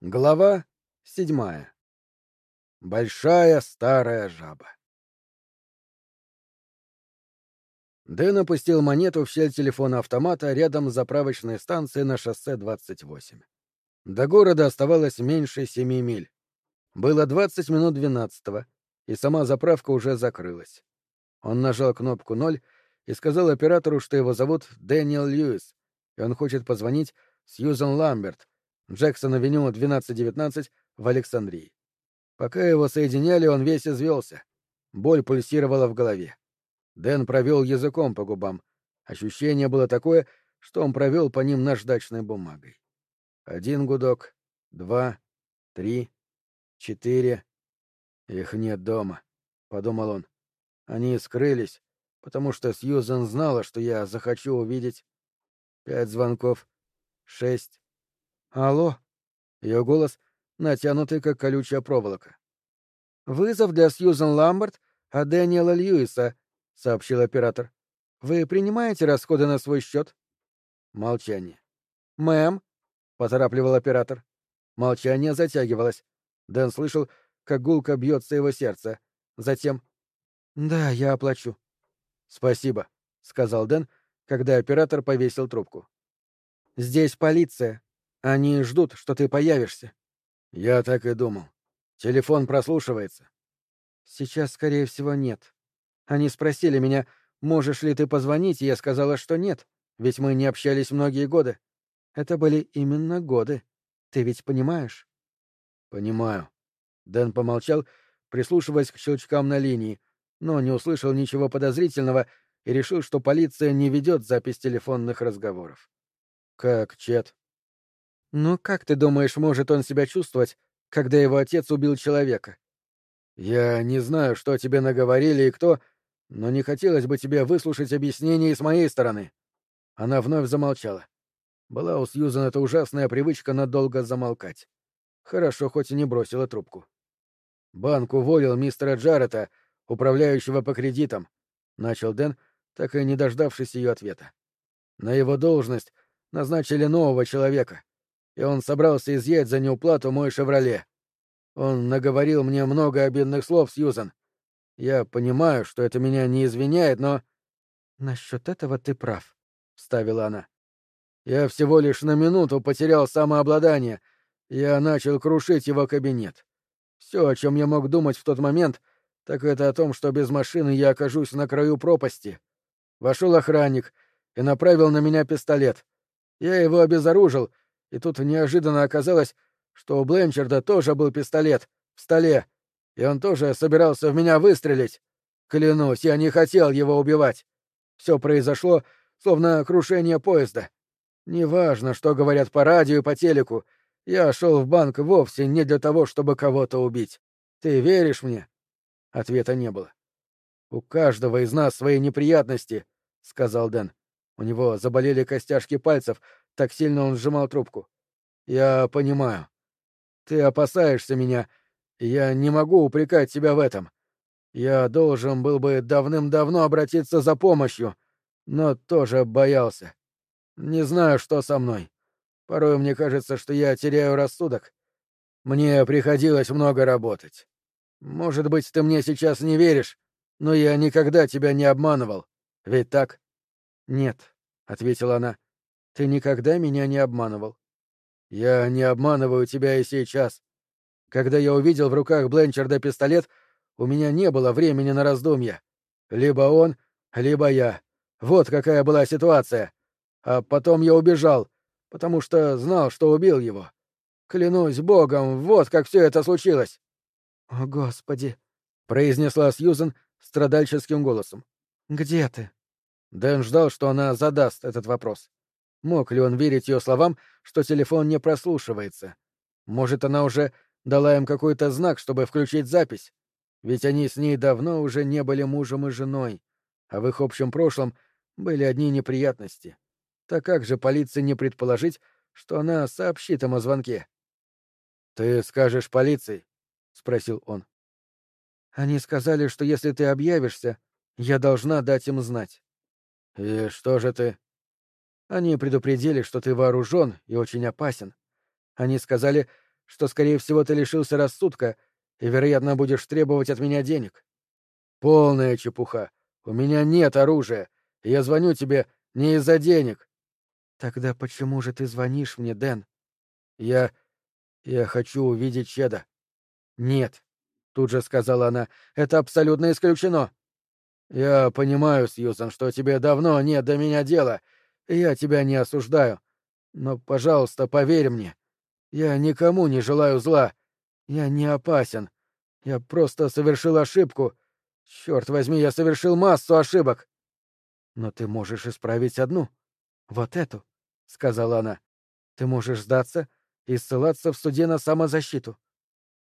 Глава седьмая. Большая старая жаба. Дэн опустил монету в щель телефона автомата рядом с заправочной станцией на шоссе 28. До города оставалось меньше семи миль. Было 20 минут двенадцатого, и сама заправка уже закрылась. Он нажал кнопку «ноль» и сказал оператору, что его зовут Дэниел Льюис, и он хочет позвонить Сьюзан Ламберт, Джексон-авеню 1219 в Александрии. Пока его соединяли, он весь извелся. Боль пульсировала в голове. Дэн провел языком по губам. Ощущение было такое, что он провел по ним наждачной бумагой. Один гудок, два, три, четыре. Их нет дома, — подумал он. Они скрылись, потому что Сьюзен знала, что я захочу увидеть. Пять звонков, шесть, «Алло?» Ее голос натянутый, как колючая проволока. «Вызов для Сьюзен Ламберт от Дэниела Льюиса», — сообщил оператор. «Вы принимаете расходы на свой счет?» Молчание. «Мэм», — поторапливал оператор. Молчание затягивалось. Дэн слышал, как гулко бьется его сердце. Затем... «Да, я оплачу». «Спасибо», — сказал Дэн, когда оператор повесил трубку. «Здесь полиция», они ждут, что ты появишься. Я так и думал. Телефон прослушивается. Сейчас, скорее всего, нет. Они спросили меня, можешь ли ты позвонить, и я сказала, что нет, ведь мы не общались многие годы. Это были именно годы. Ты ведь понимаешь? Понимаю. Дэн помолчал, прислушиваясь к щелчкам на линии, но не услышал ничего подозрительного и решил, что полиция не ведет запись телефонных разговоров. Как Чет? «Ну как ты думаешь, может он себя чувствовать, когда его отец убил человека?» «Я не знаю, что тебе наговорили и кто, но не хотелось бы тебе выслушать объяснение с моей стороны». Она вновь замолчала. Была у Сьюзан эта ужасная привычка надолго замолкать. Хорошо, хоть и не бросила трубку. «Банк уволил мистера Джаррета, управляющего по кредитам», — начал Дэн, так и не дождавшись ее ответа. «На его должность назначили нового человека, и он собрался изъять за неуплату мой «Шевроле». Он наговорил мне много обидных слов, Сьюзан. Я понимаю, что это меня не извиняет, но... — Насчет этого ты прав, — вставила она. Я всего лишь на минуту потерял самообладание. Я начал крушить его кабинет. Все, о чем я мог думать в тот момент, так это о том, что без машины я окажусь на краю пропасти. Вошел охранник и направил на меня пистолет. Я его обезоружил — и тут неожиданно оказалось, что у Бленчарда тоже был пистолет в столе, и он тоже собирался в меня выстрелить. Клянусь, я не хотел его убивать. Все произошло, словно крушение поезда. Неважно, что говорят по радио и по телеку, я шел в банк вовсе не для того, чтобы кого-то убить. Ты веришь мне? Ответа не было. У каждого из нас свои неприятности, сказал Дэн. У него заболели костяшки пальцев, так сильно он сжимал трубку. «Я понимаю. Ты опасаешься меня, я не могу упрекать тебя в этом. Я должен был бы давным-давно обратиться за помощью, но тоже боялся. Не знаю, что со мной. Порой мне кажется, что я теряю рассудок. Мне приходилось много работать. Может быть, ты мне сейчас не веришь, но я никогда тебя не обманывал. Ведь так? — Нет, — ответила она. Ты никогда меня не обманывал. Я не обманываю тебя и сейчас. Когда я увидел в руках Бленчарда пистолет, у меня не было времени на раздумья. Либо он, либо я. Вот какая была ситуация. А потом я убежал, потому что знал, что убил его. Клянусь богом, вот как все это случилось. — О, Господи! — произнесла Сьюзен страдальческим голосом. — Где ты? Дэн ждал, что она задаст этот вопрос. Мог ли он верить ее словам, что телефон не прослушивается? Может, она уже дала им какой-то знак, чтобы включить запись? Ведь они с ней давно уже не были мужем и женой, а в их общем прошлом были одни неприятности. Так как же полиции не предположить, что она сообщит им о звонке? — Ты скажешь полиции? — спросил он. — Они сказали, что если ты объявишься, я должна дать им знать. — И что же ты? Они предупредили, что ты вооружен и очень опасен. Они сказали, что, скорее всего, ты лишился рассудка и, вероятно, будешь требовать от меня денег. Полная чепуха. У меня нет оружия, и я звоню тебе не из-за денег. Тогда почему же ты звонишь мне, Дэн? Я... я хочу увидеть Чеда. Нет, тут же сказала она, это абсолютно исключено. Я понимаю, Сьюзан, что тебе давно нет до меня дела, я тебя не осуждаю. Но, пожалуйста, поверь мне. Я никому не желаю зла. Я не опасен. Я просто совершил ошибку. Черт возьми, я совершил массу ошибок. Но ты можешь исправить одну. Вот эту, — сказала она. Ты можешь сдаться и ссылаться в суде на самозащиту.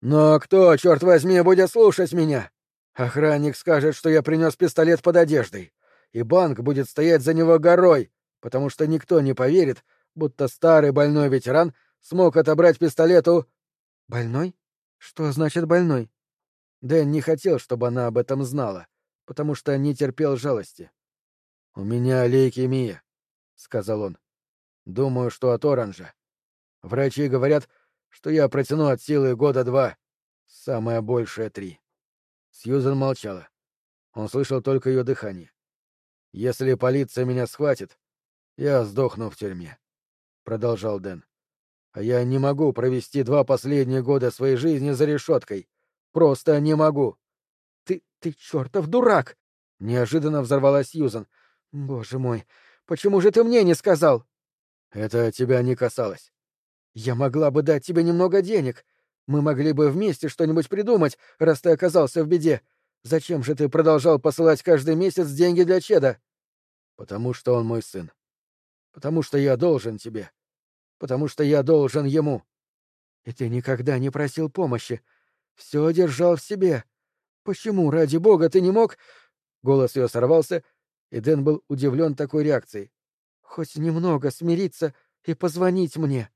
Но кто, черт возьми, будет слушать меня? Охранник скажет, что я принес пистолет под одеждой, и банк будет стоять за него горой, потому что никто не поверит, будто старый больной ветеран смог отобрать пистолет у... Больной? Что значит больной? Дэн не хотел, чтобы она об этом знала, потому что не терпел жалости. «У меня лейкемия», — сказал он. «Думаю, что от оранжа. Врачи говорят, что я протяну от силы года два, самое большее три». Сьюзен молчала. Он слышал только ее дыхание. «Если полиция меня схватит, я сдохну в тюрьме», — продолжал Дэн. «А я не могу провести два последние года своей жизни за решеткой. Просто не могу». «Ты... ты чертов дурак!» — неожиданно взорвалась Сьюзен. «Боже мой, почему же ты мне не сказал?» «Это тебя не касалось». «Я могла бы дать тебе немного денег. Мы могли бы вместе что-нибудь придумать, раз ты оказался в беде. Зачем же ты продолжал посылать каждый месяц деньги для Чеда?» «Потому что он мой сын. Потому что я должен тебе. Потому что я должен ему». «И ты никогда не просил помощи. Все держал в себе. Почему, ради бога, ты не мог...» Голос ее сорвался, и Дэн был удивлен такой реакцией. «Хоть немного смириться и позвонить мне».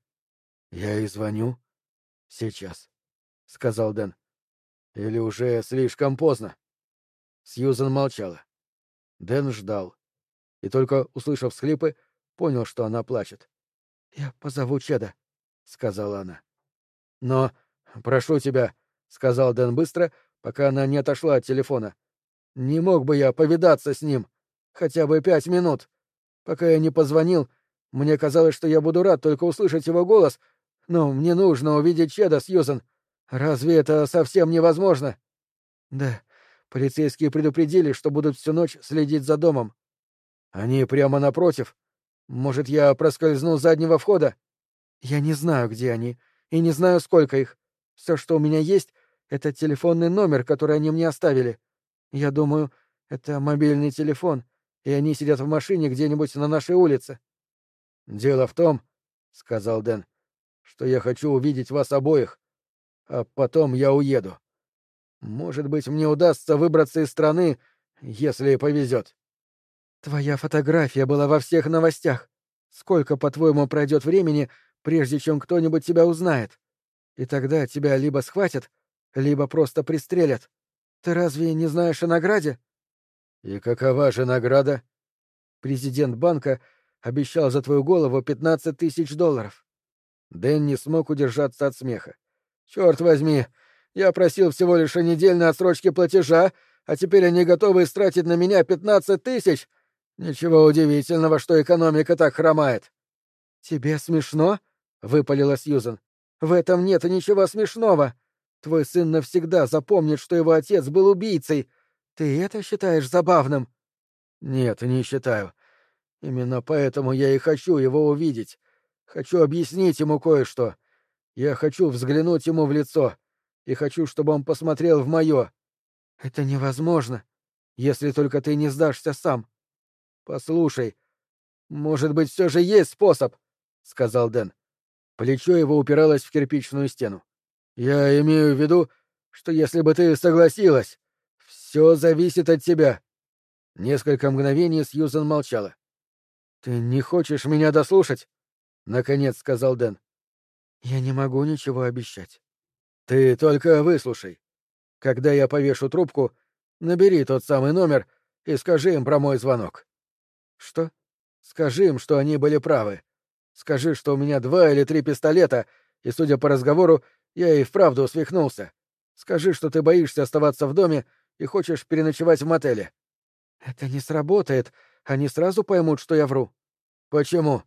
«Я и звоню. Сейчас», — сказал Дэн. «Или уже слишком поздно?» Сьюзан молчала. Дэн ждал. И только, услышав схлипы, понял, что она плачет. «Я позову Чеда», — сказала она. «Но, прошу тебя», — сказал Дэн быстро, пока она не отошла от телефона. «Не мог бы я повидаться с ним?» Хотя бы пять минут. Пока я не позвонил, мне казалось, что я буду рад только услышать его голос, но мне нужно увидеть Чеда, Сьюзен. Разве это совсем невозможно? Да, полицейские предупредили, что будут всю ночь следить за домом. Они прямо напротив. Может, я проскользну с заднего входа? Я не знаю, где они, и не знаю, сколько их. Все, что у меня есть, — это телефонный номер, который они мне оставили. Я думаю, это мобильный телефон — и они сидят в машине где-нибудь на нашей улице. Дело в том, — сказал Дэн, — что я хочу увидеть вас обоих, а потом я уеду. Может быть, мне удастся выбраться из страны, если повезет. Твоя фотография была во всех новостях. Сколько, по-твоему, пройдет времени, прежде чем кто-нибудь тебя узнает? И тогда тебя либо схватят, либо просто пристрелят. Ты разве не знаешь о награде? «И какова же награда?» «Президент банка обещал за твою голову пятнадцать тысяч долларов». Дэн не смог удержаться от смеха. «Черт возьми! Я просил всего лишь о недельной отсрочке платежа, а теперь они готовы истратить на меня пятнадцать тысяч? Ничего удивительного, что экономика так хромает». «Тебе смешно?» — выпалила Сьюзен. «В этом нет ничего смешного. Твой сын навсегда запомнит, что его отец был убийцей, ты это считаешь забавным? Нет, не считаю. Именно поэтому я и хочу его увидеть. Хочу объяснить ему кое-что. Я хочу взглянуть ему в лицо. И хочу, чтобы он посмотрел в мое. Это невозможно, если только ты не сдашься сам. Послушай, может быть, все же есть способ, сказал Дэн. Плечо его упиралось в кирпичную стену. Я имею в виду, что если бы ты согласилась, все зависит от тебя. Несколько мгновений Сьюзен молчала. Ты не хочешь меня дослушать? наконец сказал Дэн. Я не могу ничего обещать. Ты только выслушай. Когда я повешу трубку, набери тот самый номер и скажи им про мой звонок. Что? Скажи им, что они были правы. Скажи, что у меня два или три пистолета, И, судя по разговору, я и вправду свихнулся. Скажи, что ты боишься оставаться в доме и хочешь переночевать в мотеле. Это не сработает. Они сразу поймут, что я вру. Почему?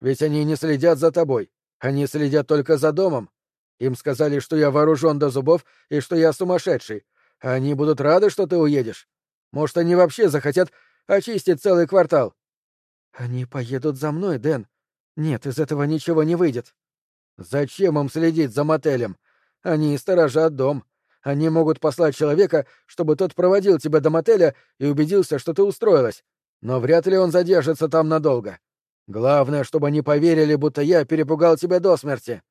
Ведь они не следят за тобой. Они следят только за домом. Им сказали, что я вооружен до зубов и что я сумасшедший. Они будут рады, что ты уедешь. Может, они вообще захотят очистить целый квартал. Они поедут за мной, Дэн. Нет, из этого ничего не выйдет. Зачем им следить за мотелем? Они сторожат дом. Они могут послать человека, чтобы тот проводил тебя до мотеля и убедился, что ты устроилась. Но вряд ли он задержится там надолго. Главное, чтобы они поверили, будто я перепугал тебя до смерти.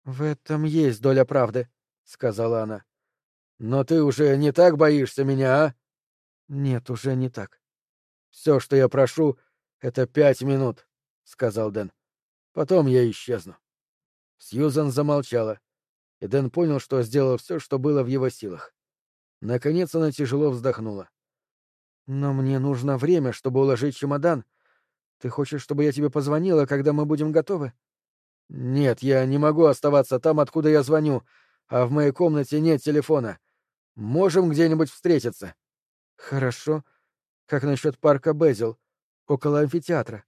— В этом есть доля правды, — сказала она. — Но ты уже не так боишься меня, а? — Нет, уже не так. — Все, что я прошу, — это пять минут, — сказал Дэн. — Потом я исчезну. Сьюзан замолчала и Дэн понял, что сделал все, что было в его силах. Наконец она тяжело вздохнула. «Но мне нужно время, чтобы уложить чемодан. Ты хочешь, чтобы я тебе позвонила, когда мы будем готовы?» «Нет, я не могу оставаться там, откуда я звоню, а в моей комнате нет телефона. Можем где-нибудь встретиться?» «Хорошо. Как насчет парка Безил, около амфитеатра?»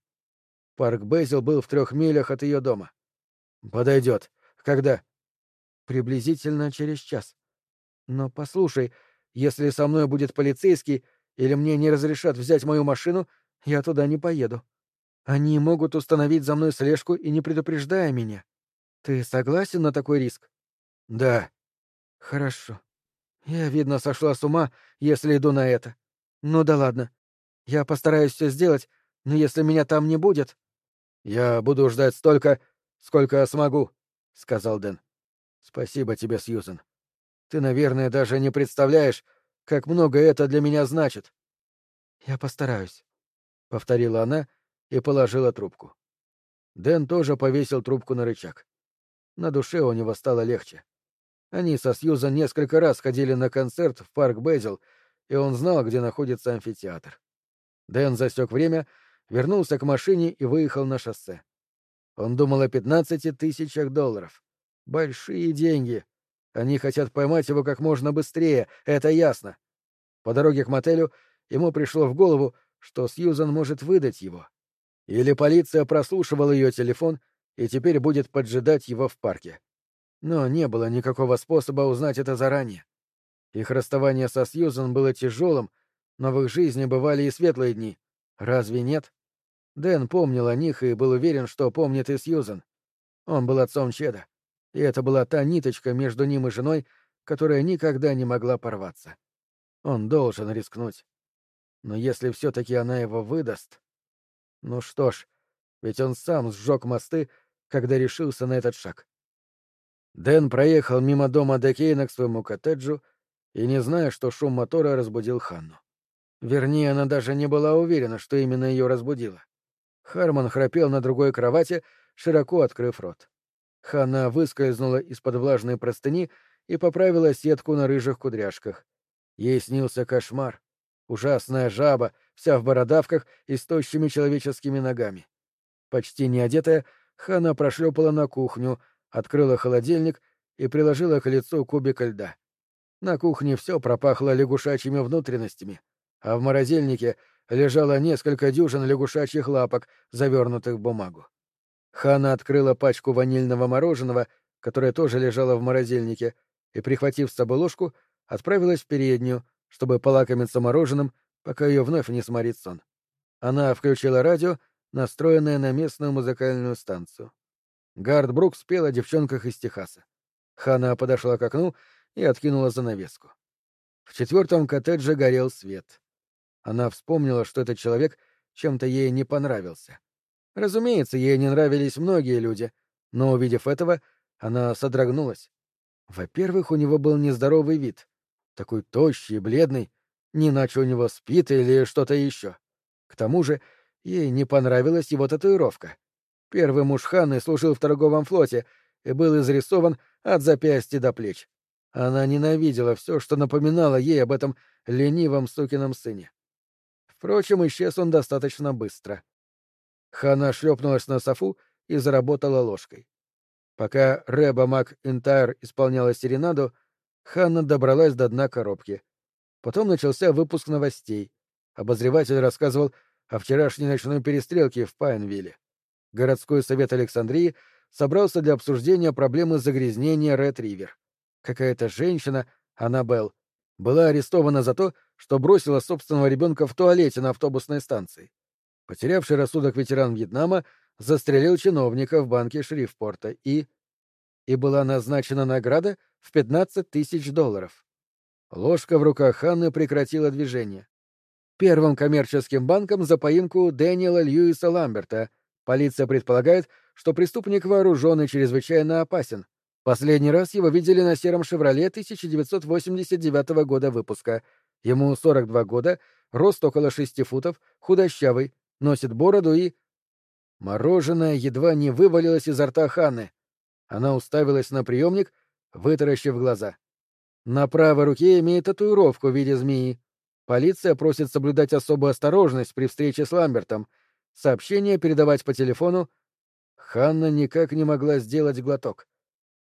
Парк Безил был в трех милях от ее дома. «Подойдет. Когда?» Приблизительно через час. Но послушай, если со мной будет полицейский или мне не разрешат взять мою машину, я туда не поеду. Они могут установить за мной слежку и не предупреждая меня. Ты согласен на такой риск? Да. Хорошо. Я, видно, сошла с ума, если иду на это. Ну да ладно. Я постараюсь все сделать, но если меня там не будет... Я буду ждать столько, сколько смогу, — сказал Дэн. Спасибо тебе, Сьюзен. Ты, наверное, даже не представляешь, как много это для меня значит. Я постараюсь, повторила она и положила трубку. Дэн тоже повесил трубку на рычаг. На душе у него стало легче. Они со Сьюзан несколько раз ходили на концерт в парк Безил, и он знал, где находится амфитеатр. Дэн засек время, вернулся к машине и выехал на шоссе. Он думал о пятнадцати тысячах долларов. Большие деньги. Они хотят поймать его как можно быстрее, это ясно. По дороге к мотелю ему пришло в голову, что Сьюзан может выдать его. Или полиция прослушивала ее телефон и теперь будет поджидать его в парке. Но не было никакого способа узнать это заранее. Их расставание со Сьюзан было тяжелым, но в их жизни бывали и светлые дни. Разве нет? Дэн помнил о них и был уверен, что помнит и Сьюзан. Он был отцом Чеда. И это была та ниточка между ним и женой, которая никогда не могла порваться. Он должен рискнуть. Но если все-таки она его выдаст... Ну что ж, ведь он сам сжег мосты, когда решился на этот шаг. Дэн проехал мимо дома Декейна к своему коттеджу и, не зная, что шум мотора разбудил Ханну. Вернее, она даже не была уверена, что именно ее разбудило. Харман храпел на другой кровати, широко открыв рот. Ханна выскользнула из-под влажной простыни и поправила сетку на рыжих кудряшках. Ей снился кошмар. Ужасная жаба, вся в бородавках и с тощими человеческими ногами. Почти не одетая, Ханна прошлепала на кухню, открыла холодильник и приложила к лицу кубик льда. На кухне все пропахло лягушачьими внутренностями, а в морозильнике лежало несколько дюжин лягушачьих лапок, завернутых в бумагу. Хана открыла пачку ванильного мороженого, которое тоже лежало в морозильнике, и, прихватив с собой ложку, отправилась в переднюю, чтобы полакомиться мороженым, пока ее вновь не сморит сон. Она включила радио, настроенное на местную музыкальную станцию. Гард Брук спел о девчонках из Техаса. Хана подошла к окну и откинула занавеску. В четвертом коттедже горел свет. Она вспомнила, что этот человек чем-то ей не понравился. Разумеется, ей не нравились многие люди, но, увидев этого, она содрогнулась. Во-первых, у него был нездоровый вид. Такой тощий и бледный, не иначе у него спит или что-то еще. К тому же, ей не понравилась его татуировка. Первый муж Ханны служил в торговом флоте и был изрисован от запястья до плеч. Она ненавидела все, что напоминало ей об этом ленивом сукином сыне. Впрочем, исчез он достаточно быстро. Хана шлепнулась на софу и заработала ложкой. Пока Рэба Мак Интайр исполняла серенаду, Ханна добралась до дна коробки. Потом начался выпуск новостей. Обозреватель рассказывал о вчерашней ночной перестрелке в Пайнвилле. Городской совет Александрии собрался для обсуждения проблемы загрязнения Ред-Ривер. Какая-то женщина, Аннабелл, была арестована за то, что бросила собственного ребенка в туалете на автобусной станции. Потерявший рассудок ветеран Вьетнама застрелил чиновника в банке Шрифпорта и... И была назначена награда в 15 тысяч долларов. Ложка в руках Ханны прекратила движение. Первым коммерческим банком за поимку Дэниела Льюиса Ламберта. Полиция предполагает, что преступник вооружен и чрезвычайно опасен. Последний раз его видели на сером «Шевроле» 1989 года выпуска. Ему 42 года, рост около 6 футов, худощавый, носит бороду и... Мороженое едва не вывалилось изо рта Ханны. Она уставилась на приемник, вытаращив глаза. На правой руке имеет татуировку в виде змеи. Полиция просит соблюдать особую осторожность при встрече с Ламбертом. Сообщение передавать по телефону. Ханна никак не могла сделать глоток.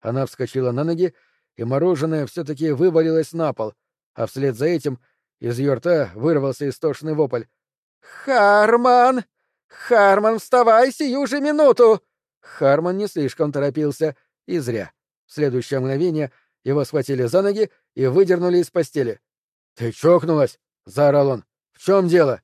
Она вскочила на ноги, и мороженое все-таки вывалилось на пол, а вслед за этим из ее рта вырвался истошный вопль. «Харман! Харман, вставай сию же минуту!» Харман не слишком торопился, и зря. В следующее мгновение его схватили за ноги и выдернули из постели. «Ты чокнулась?» — заорал он. «В чем дело?»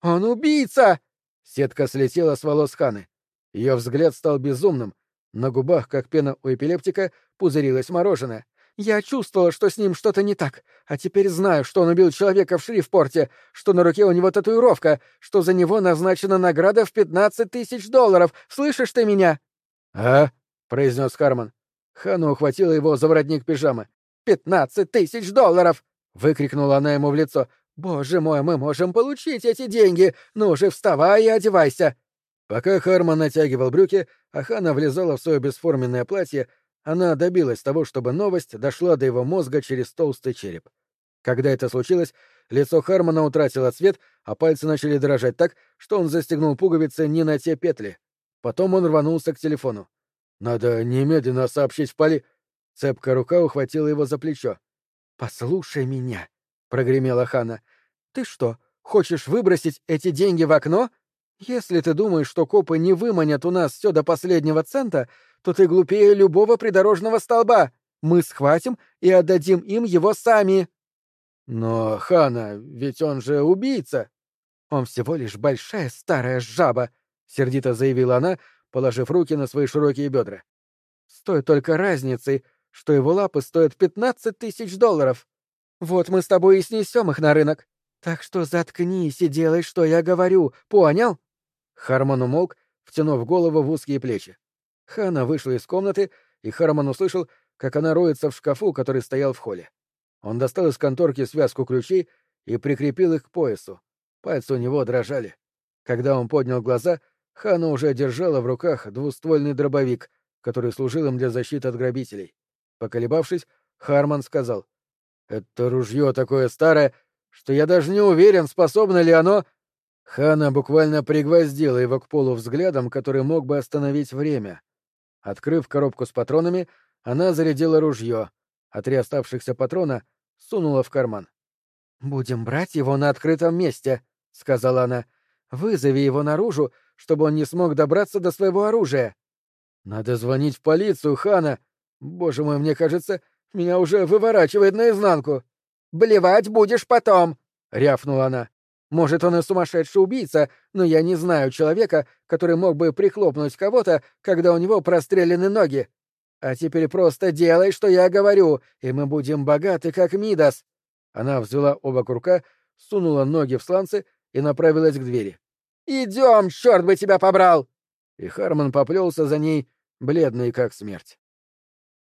«Он убийца!» Сетка слетела с волос Ханы. Ее взгляд стал безумным. На губах, как пена у эпилептика, пузырилось мороженое. Я чувствовала, что с ним что-то не так, а теперь знаю, что он убил человека в шрифпорте, что на руке у него татуировка, что за него назначена награда в пятнадцать тысяч долларов. Слышишь ты меня? — А? — произнес Харман. Хана ухватила его за воротник пижамы. «Пятнадцать тысяч долларов!» — выкрикнула она ему в лицо. «Боже мой, мы можем получить эти деньги! Ну же, вставай и одевайся!» Пока Харман натягивал брюки, а Хана влезала в свое бесформенное платье, она добилась того, чтобы новость дошла до его мозга через толстый череп. Когда это случилось, лицо Хармона утратило цвет, а пальцы начали дрожать так, что он застегнул пуговицы не на те петли. Потом он рванулся к телефону. «Надо немедленно сообщить в поли...» Цепкая рука ухватила его за плечо. «Послушай меня», — прогремела Хана. «Ты что, хочешь выбросить эти деньги в окно? Если ты думаешь, что копы не выманят у нас все до последнего цента, то ты глупее любого придорожного столба. Мы схватим и отдадим им его сами. Но, Хана, ведь он же убийца. Он всего лишь большая старая жаба, сердито заявила она, положив руки на свои широкие бедра. Стоит только разницей, что его лапы стоят пятнадцать тысяч долларов. Вот мы с тобой и снесем их на рынок. Так что заткнись и делай, что я говорю, понял? Хармон умолк, втянув голову в узкие плечи. Хана вышла из комнаты, и Харман услышал, как она роется в шкафу, который стоял в холле. Он достал из конторки связку ключей и прикрепил их к поясу. Пальцы у него дрожали. Когда он поднял глаза, Хана уже держала в руках двуствольный дробовик, который служил им для защиты от грабителей. Поколебавшись, Харман сказал, «Это ружье такое старое, что я даже не уверен, способно ли оно...» Хана буквально пригвоздила его к полу взглядом, который мог бы остановить время. Открыв коробку с патронами, она зарядила ружье, а три оставшихся патрона сунула в карман. «Будем брать его на открытом месте», — сказала она. «Вызови его наружу, чтобы он не смог добраться до своего оружия». «Надо звонить в полицию, Хана. Боже мой, мне кажется, меня уже выворачивает наизнанку». «Блевать будешь потом», — рявкнула она. Может, он и сумасшедший убийца, но я не знаю человека, который мог бы прихлопнуть кого-то, когда у него прострелены ноги. А теперь просто делай, что я говорю, и мы будем богаты, как Мидас. Она взяла оба курка, сунула ноги в сланцы и направилась к двери. «Идем, черт бы тебя побрал!» И Харман поплелся за ней, бледный как смерть.